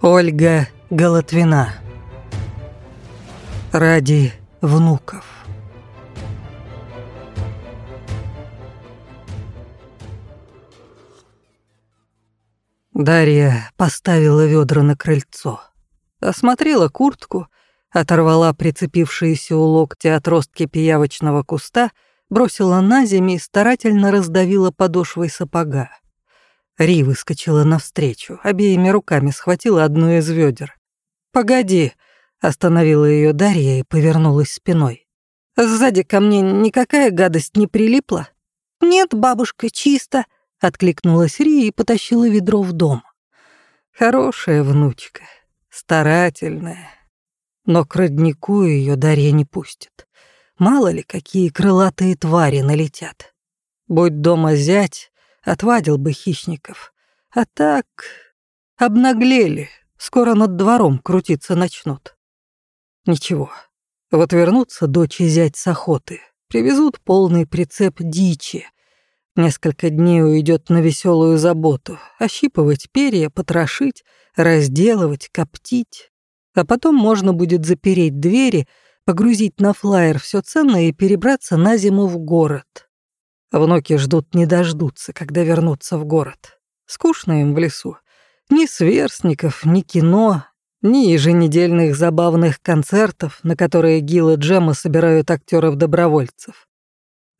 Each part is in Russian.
Ольга Голотвина. Ради внуков. Дарья поставила ведра на крыльцо, осмотрела куртку, оторвала прицепившиеся у локтя отростки пиявочного куста, бросила на землю и старательно раздавила подошвой сапога. Ри выскочила навстречу, обеими руками схватила одну из ведер. «Погоди», — остановила ее Дарья и повернулась спиной. «Сзади ко мне никакая гадость не прилипла?» «Нет, бабушка, чисто», — откликнулась Ри и потащила ведро в дом. «Хорошая внучка, старательная. Но к роднику ее Дарья не пустит. Мало ли, какие крылатые твари налетят. Будь дома зять, отвадил бы хищников. А так обнаглели, скоро над двором крутиться начнут. Ничего, вот вернутся дочь и зять с охоты, привезут полный прицеп дичи. Несколько дней уйдет на веселую заботу, ощипывать перья, потрошить, разделывать, коптить. А потом можно будет запереть двери, погрузить на флайер все ценное и перебраться на зиму в город. Внуки ждут не дождутся, когда вернутся в город. Скучно им в лесу. Ни сверстников, ни кино, ни еженедельных забавных концертов, на которые Гил и Джема собирают актеров-добровольцев.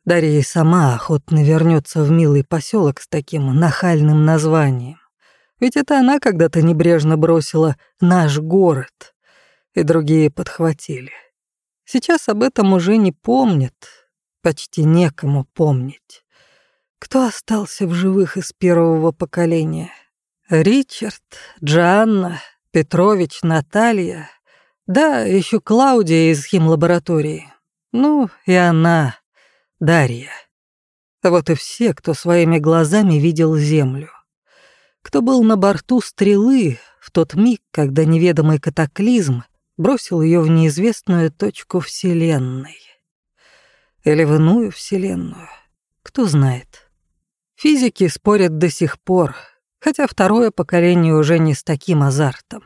Дарья сама охотно вернется в милый поселок с таким нахальным названием. Ведь это она когда-то небрежно бросила «наш город», и другие подхватили. Сейчас об этом уже не помнят, почти некому помнить. Кто остался в живых из первого поколения? Ричард, Джанна, Петрович, Наталья, да, еще Клаудия из химлаборатории. Ну, и она, Дарья. Вот и все, кто своими глазами видел Землю. Кто был на борту стрелы в тот миг, когда неведомый катаклизм бросил ее в неизвестную точку Вселенной. Или в иную вселенную. Кто знает. Физики спорят до сих пор, хотя второе поколение уже не с таким азартом.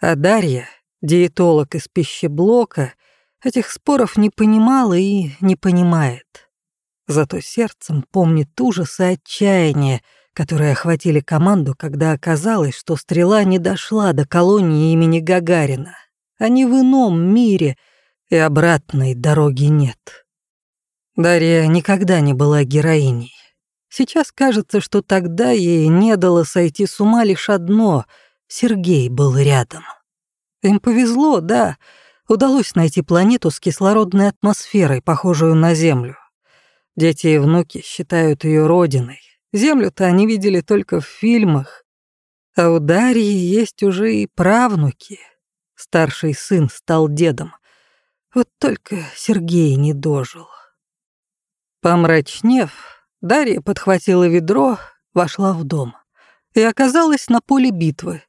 А Дарья, диетолог из пищеблока, этих споров не понимала и не понимает. Зато сердцем помнит ужас и отчаяние, которые охватили команду, когда оказалось, что стрела не дошла до колонии имени Гагарина. Они в ином мире, и обратной дороги нет. Дарья никогда не была героиней. Сейчас кажется, что тогда ей не дало сойти с ума лишь одно — Сергей был рядом. Им повезло, да, удалось найти планету с кислородной атмосферой, похожую на Землю. Дети и внуки считают ее родиной. Землю-то они видели только в фильмах. А у Дарьи есть уже и правнуки. Старший сын стал дедом. Вот только Сергей не дожил. Помрачнев, Дарья подхватила ведро, вошла в дом и оказалась на поле битвы.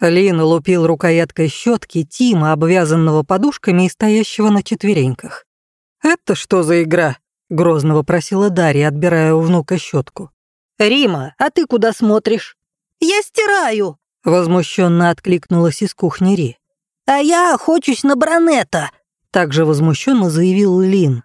Лин лупил рукояткой щетки Тима, обвязанного подушками и стоящего на четвереньках. «Это что за игра?» — грозно вопросила Дарья, отбирая у внука щетку. «Рима, а ты куда смотришь?» «Я стираю!» — возмущенно откликнулась из кухни Ри. «А я охочусь на Бронета!» — также возмущенно заявил Лин.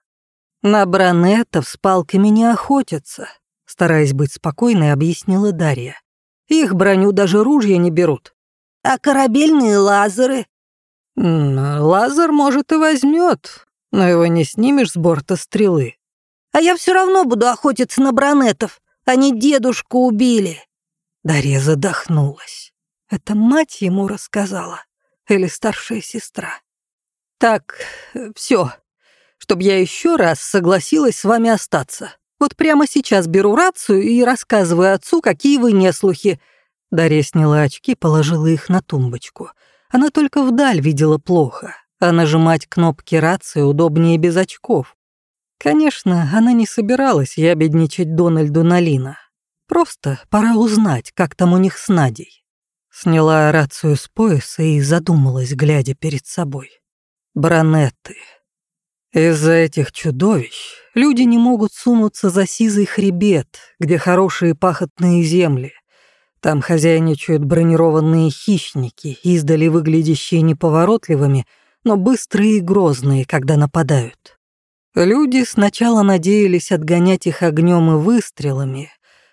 «На бронетов с палками не охотятся», — стараясь быть спокойной, объяснила Дарья. «Их броню даже ружья не берут». «А корабельные лазеры?» «Лазер, может, и возьмет, но его не снимешь с борта стрелы». «А я все равно буду охотиться на бронетов. Они дедушку убили». Дарья задохнулась. Это мать ему рассказала или старшая сестра. «Так, все, чтобы я еще раз согласилась с вами остаться. Вот прямо сейчас беру рацию и рассказываю отцу, какие вы неслухи». Дарья сняла очки, положила их на тумбочку. Она только вдаль видела плохо, а нажимать кнопки рации удобнее без очков. Конечно, она не собиралась ябедничать Дональду Налина. Просто пора узнать, как там у них с Надей. Сняла рацию с пояса и задумалась, глядя перед собой. Бронетты. Из-за этих чудовищ люди не могут сунуться за сизый хребет, где хорошие пахотные земли. Там хозяйничают бронированные хищники, издали выглядящие неповоротливыми, но быстрые и грозные, когда нападают. Люди сначала надеялись отгонять их огнем и выстрелами,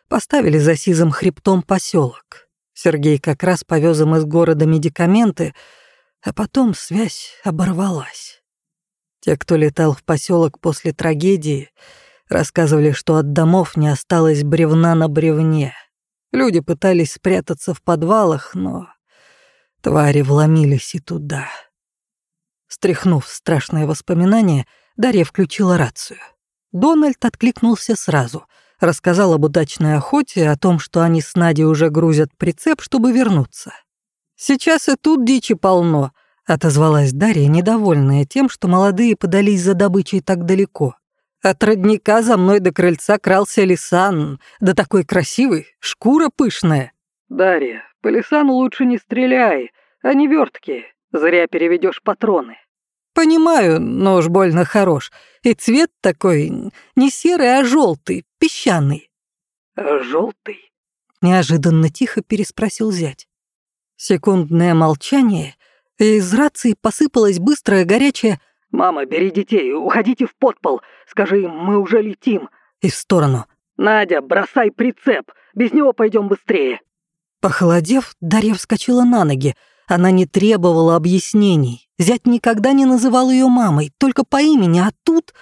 поставили за сизым хребтом поселок. Сергей как раз повез им из города медикаменты, а потом связь оборвалась. Те, кто летал в поселок после трагедии, рассказывали, что от домов не осталось бревна на бревне. Люди пытались спрятаться в подвалах, но твари вломились и туда. Стряхнув страшные воспоминания, Дарья включила рацию. Дональд откликнулся сразу, рассказал об удачной охоте, о том, что они с Надей уже грузят прицеп, чтобы вернуться. «Сейчас и тут дичи полно», Отозвалась Дарья, недовольная тем, что молодые подались за добычей так далеко. От родника за мной до крыльца крался лисан, да такой красивый, шкура пышная. Дарья, по лисану лучше не стреляй, они верткие, зря переведешь патроны. Понимаю, но уж больно хорош. И цвет такой не серый, а желтый, песчаный. Желтый? Неожиданно тихо переспросил зять. Секундное молчание, и из рации посыпалась быстрая горячая «Мама, бери детей, уходите в подпол, скажи им, мы уже летим». И в сторону «Надя, бросай прицеп, без него пойдем быстрее». Похолодев, Дарья вскочила на ноги. Она не требовала объяснений. Зять никогда не называл ее мамой, только по имени, а тут...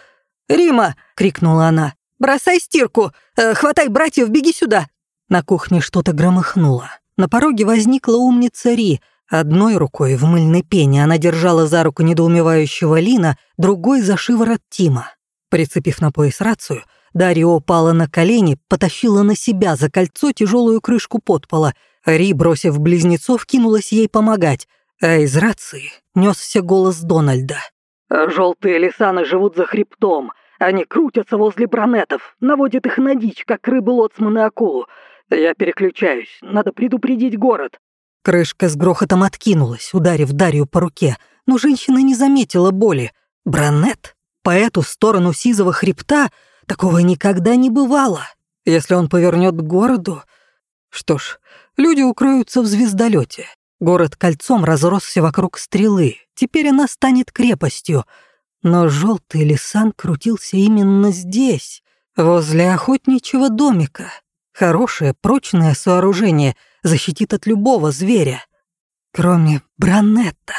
«Рима!» — крикнула она. «Бросай стирку! Э, хватай братьев, беги сюда!» На кухне что-то громыхнуло. На пороге возникла умница Ри — Одной рукой в мыльной пене она держала за руку недоумевающего Лина, другой за шиворот Тима. Прицепив на пояс рацию, Дарья упала на колени, потащила на себя за кольцо тяжелую крышку подпола. Ри, бросив близнецов, кинулась ей помогать, а из рации несся голос Дональда. «Желтые лисаны живут за хребтом. Они крутятся возле бронетов, наводят их на дичь, как рыбы лоцманы акулу. Я переключаюсь, надо предупредить город. Крышка с грохотом откинулась, ударив Дарью по руке, но женщина не заметила боли. Бранет? По эту сторону сизого хребта такого никогда не бывало. Если он повернет к городу... Что ж, люди укроются в звездолете. Город кольцом разросся вокруг стрелы. Теперь она станет крепостью. Но желтый лисан крутился именно здесь, возле охотничьего домика. Хорошее, прочное сооружение — защитит от любого зверя. Кроме Бранетта.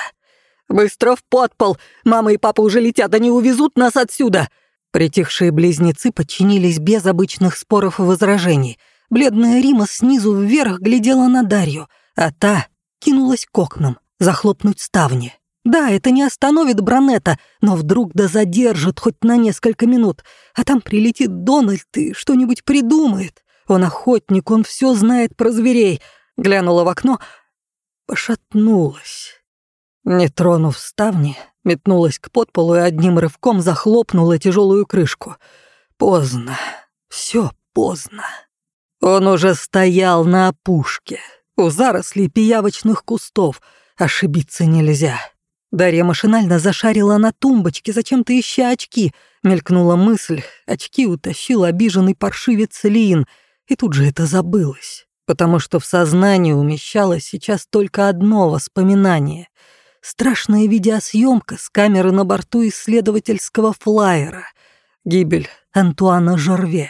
«Быстро в подпол! Мама и папа уже летят, они увезут нас отсюда!» Притихшие близнецы подчинились без обычных споров и возражений. Бледная Рима снизу вверх глядела на Дарью, а та кинулась к окнам, захлопнуть ставни. Да, это не остановит Бранета, но вдруг да задержит хоть на несколько минут, а там прилетит Дональд и что-нибудь придумает. Он охотник, он все знает про зверей. Глянула в окно, пошатнулась. Не тронув ставни, метнулась к подполу и одним рывком захлопнула тяжелую крышку. Поздно, все поздно. Он уже стоял на опушке, у зарослей пиявочных кустов. Ошибиться нельзя. Дарья машинально зашарила на тумбочке, зачем-то ища очки. Мелькнула мысль, очки утащил обиженный паршивец Лин — и тут же это забылось, потому что в сознании умещалось сейчас только одно воспоминание. Страшная видеосъемка с камеры на борту исследовательского флайера. Гибель Антуана Жорве.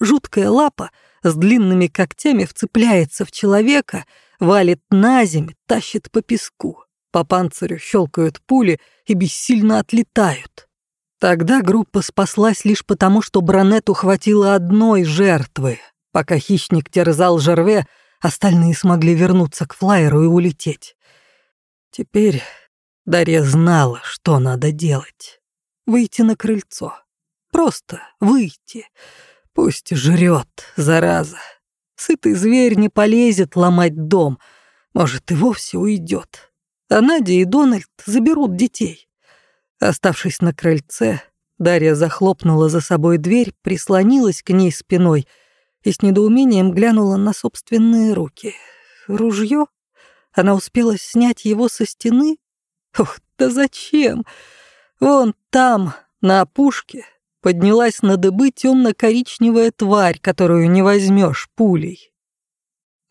Жуткая лапа с длинными когтями вцепляется в человека, валит на землю, тащит по песку. По панцирю щелкают пули и бессильно отлетают. Тогда группа спаслась лишь потому, что Бранету хватило одной жертвы, Пока хищник терзал Жерве, остальные смогли вернуться к флайеру и улететь. Теперь Дарья знала, что надо делать. Выйти на крыльцо. Просто выйти. Пусть жрет, зараза. Сытый зверь не полезет ломать дом. Может, и вовсе уйдет. А Надя и Дональд заберут детей. Оставшись на крыльце, Дарья захлопнула за собой дверь, прислонилась к ней спиной — и с недоумением глянула на собственные руки. Ружье? Она успела снять его со стены? Ух, да зачем? Вон там, На опушке поднялась на дыбы темно-коричневая тварь, которую не возьмешь пулей.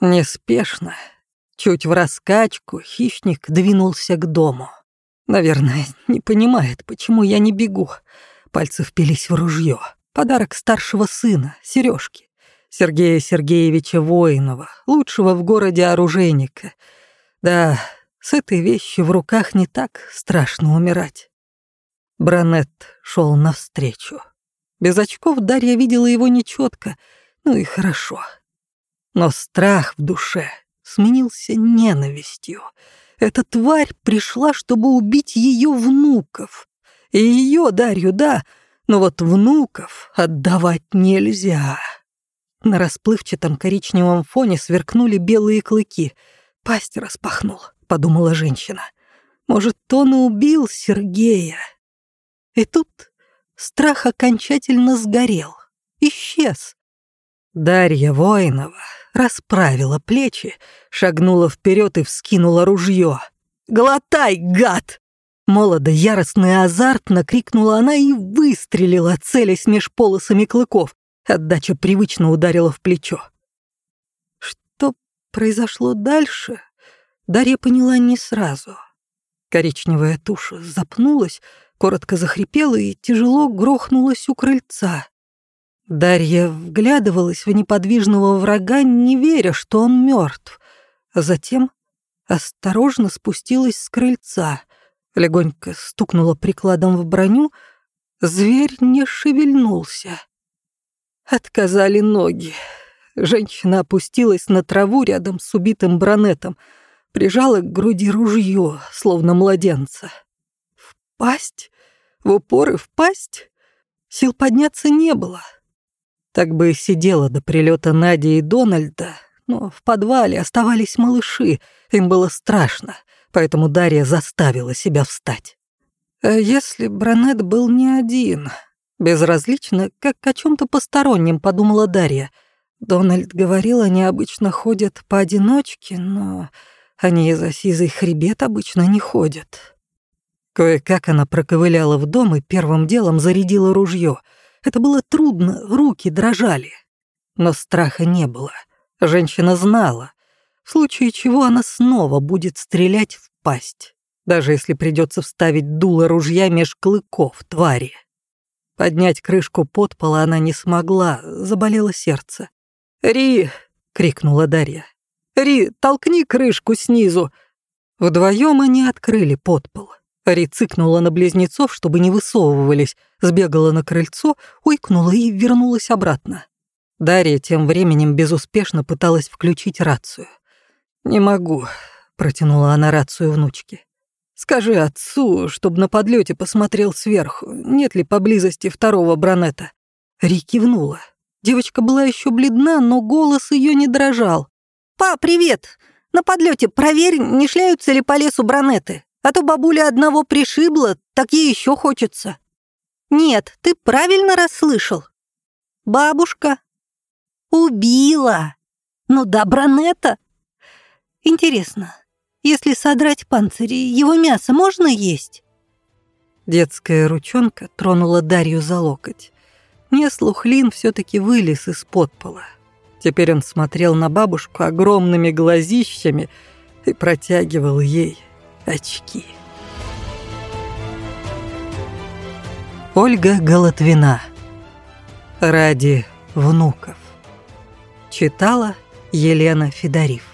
Неспешно, чуть в раскачку, хищник двинулся к дому. Наверное, не понимает, почему я не бегу. Пальцы впились в ружье. Подарок старшего сына, сережки. Сергея Сергеевича Воинова, лучшего в городе оружейника. Да, с этой вещью в руках не так страшно умирать. Бранет шел навстречу. Без очков Дарья видела его нечетко, ну и хорошо. Но страх в душе сменился ненавистью. Эта тварь пришла, чтобы убить ее внуков. И ее, Дарью, да, но вот внуков отдавать нельзя. На расплывчатом коричневом фоне сверкнули белые клыки. «Пасть распахнул», — подумала женщина. «Может, он и убил Сергея?» И тут страх окончательно сгорел, исчез. Дарья Воинова расправила плечи, шагнула вперед и вскинула ружье. «Глотай, гад!» Молодо, яростно и азартно крикнула она и выстрелила, целясь меж полосами клыков. Отдача привычно ударила в плечо. Что произошло дальше, Дарья поняла не сразу. Коричневая туша запнулась, коротко захрипела и тяжело грохнулась у крыльца. Дарья вглядывалась в неподвижного врага, не веря, что он мертв, а затем осторожно спустилась с крыльца, легонько стукнула прикладом в броню, зверь не шевельнулся. Отказали ноги. Женщина опустилась на траву рядом с убитым бронетом, прижала к груди ружье, словно младенца. В пасть? В упор и в пасть? Сил подняться не было. Так бы и сидела до прилета Нади и Дональда, но в подвале оставались малыши, им было страшно, поэтому Дарья заставила себя встать. А если Бранет был не один? Безразлично, как о чем то постороннем, подумала Дарья. Дональд говорил, они обычно ходят поодиночке, но они из-за сизый хребет обычно не ходят. Кое-как она проковыляла в дом и первым делом зарядила ружье — это было трудно, руки дрожали. Но страха не было. Женщина знала, в случае чего она снова будет стрелять в пасть, даже если придется вставить дуло ружья меж клыков твари. Поднять крышку подпола она не смогла, заболело сердце. «Ри!» — крикнула Дарья. «Ри, толкни крышку снизу!» Вдвоем они открыли подпол. Ри цыкнула на близнецов, чтобы не высовывались, сбегала на крыльцо, уйкнула и вернулась обратно. Дарья тем временем безуспешно пыталась включить рацию. «Не могу», — протянула она рацию внучке. «Скажи отцу, чтобы на подлете посмотрел сверху, нет ли поблизости второго бронета». Ри кивнула. Девочка была еще бледна, но голос ее не дрожал. «Па, привет! На подлете проверь, не шляются ли по лесу бронеты. А то бабуля одного пришибла, так ей еще хочется. Нет, ты правильно расслышал. Бабушка убила. Ну да, Бронета. Интересно, если содрать панцири, его мясо можно есть? Детская ручонка тронула Дарью за локоть. Неслухлин все-таки вылез из-под пола. Теперь он смотрел на бабушку огромными глазищами и протягивал ей очки. Ольга Голотвина. Ради внуков. Читала Елена Федорив.